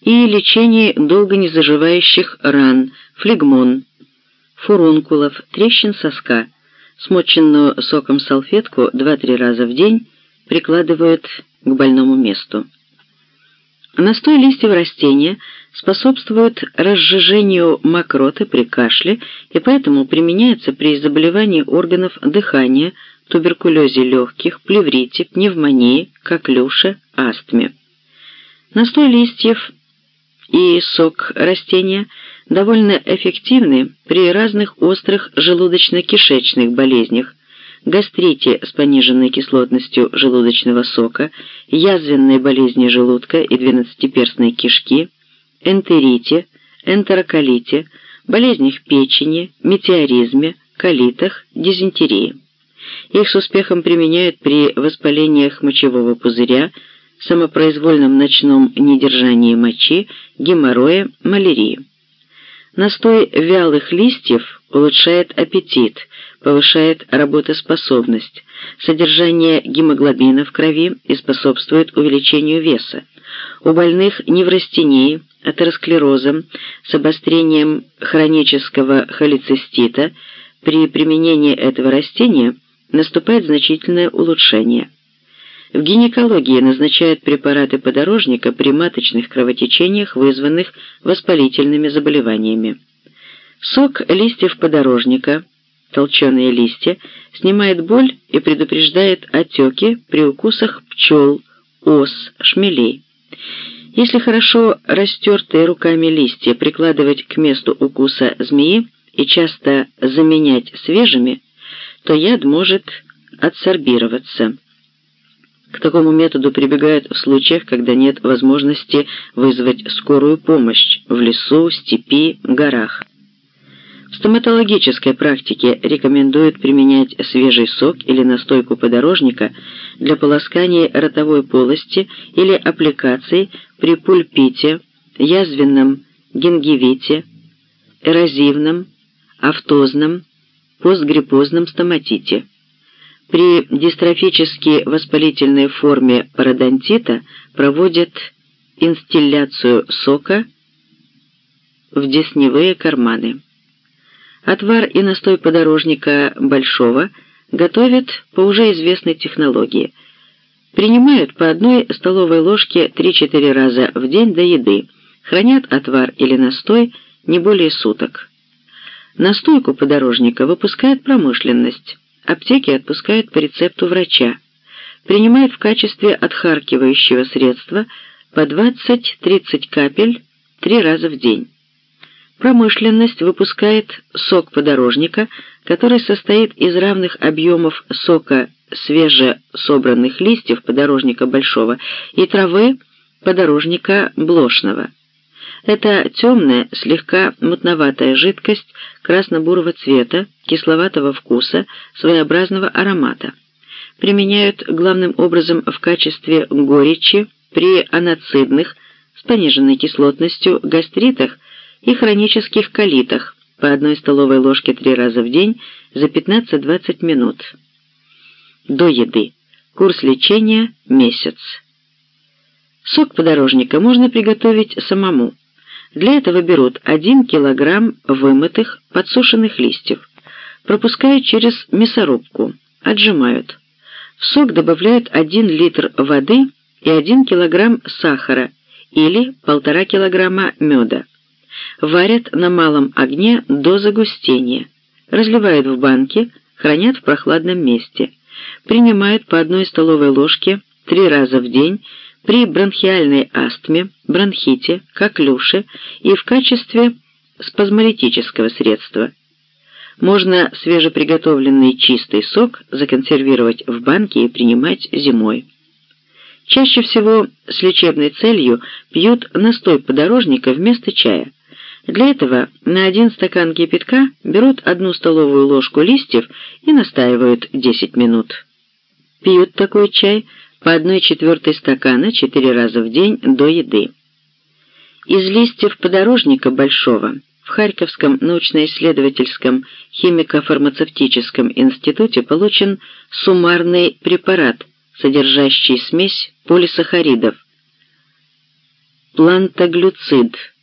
и лечении долго не заживающих ран, флегмон, фурункулов, трещин соска. Смоченную соком салфетку 2-3 раза в день прикладывают к больному месту. Настой листьев растения способствует разжижению мокроты при кашле и поэтому применяется при заболевании органов дыхания, туберкулезе легких, плеврите, пневмонии, коклюше, астме. Настой листьев и сок растения довольно эффективны при разных острых желудочно-кишечных болезнях, гастрите с пониженной кислотностью желудочного сока, язвенной болезни желудка и двенадцатиперстной кишки, энтерите, энтероколите, болезнях печени, метеоризме, колитах, дизентерии. Их с успехом применяют при воспалениях мочевого пузыря, самопроизвольном ночном недержании мочи, геморрое, малярии. Настой вялых листьев улучшает аппетит, повышает работоспособность, содержание гемоглобина в крови и способствует увеличению веса. У больных неврастении, атеросклерозом, с обострением хронического холецистита при применении этого растения наступает значительное улучшение. В гинекологии назначают препараты подорожника при маточных кровотечениях, вызванных воспалительными заболеваниями. Сок листьев подорожника, толченые листья, снимает боль и предупреждает отеки при укусах пчел, ос, шмелей. Если хорошо растертые руками листья прикладывать к месту укуса змеи и часто заменять свежими, то яд может адсорбироваться. К такому методу прибегают в случаях, когда нет возможности вызвать скорую помощь в лесу, степи, горах. В стоматологической практике рекомендуют применять свежий сок или настойку подорожника для полоскания ротовой полости или аппликаций при пульпите, язвенном гингивите, эрозивном, автозном, постгриппозном стоматите. При дистрофически воспалительной форме пародонтита проводят инстилляцию сока в десневые карманы. Отвар и настой подорожника большого готовят по уже известной технологии. Принимают по одной столовой ложке 3-4 раза в день до еды. Хранят отвар или настой не более суток. Настойку подорожника выпускает промышленность аптеки отпускают по рецепту врача. Принимают в качестве отхаркивающего средства по 20-30 капель три раза в день. Промышленность выпускает сок подорожника, который состоит из равных объемов сока свежесобранных листьев подорожника большого и травы подорожника блошного. Это темная, слегка мутноватая жидкость красно-бурого цвета, кисловатого вкуса, своеобразного аромата. Применяют главным образом в качестве горечи при аноцидных с пониженной кислотностью гастритах и хронических колитах по одной столовой ложке три раза в день за 15-20 минут. До еды. Курс лечения – месяц. Сок подорожника можно приготовить самому. Для этого берут 1 кг вымытых, подсушенных листьев, пропускают через мясорубку, отжимают. В сок добавляют 1 литр воды и 1 кг сахара или 1,5 кг меда. Варят на малом огне до загустения, разливают в банки, хранят в прохладном месте. Принимают по одной столовой ложке три раза в день при бронхиальной астме, бронхите, коклюше и в качестве спазмолитического средства. Можно свежеприготовленный чистый сок законсервировать в банке и принимать зимой. Чаще всего с лечебной целью пьют настой подорожника вместо чая. Для этого на один стакан кипятка берут одну столовую ложку листьев и настаивают 10 минут. Пьют такой чай по одной четвертой стакана четыре раза в день до еды. Из листьев подорожника большого в Харьковском научно-исследовательском химико-фармацевтическом институте получен суммарный препарат, содержащий смесь полисахаридов плантаглюцид –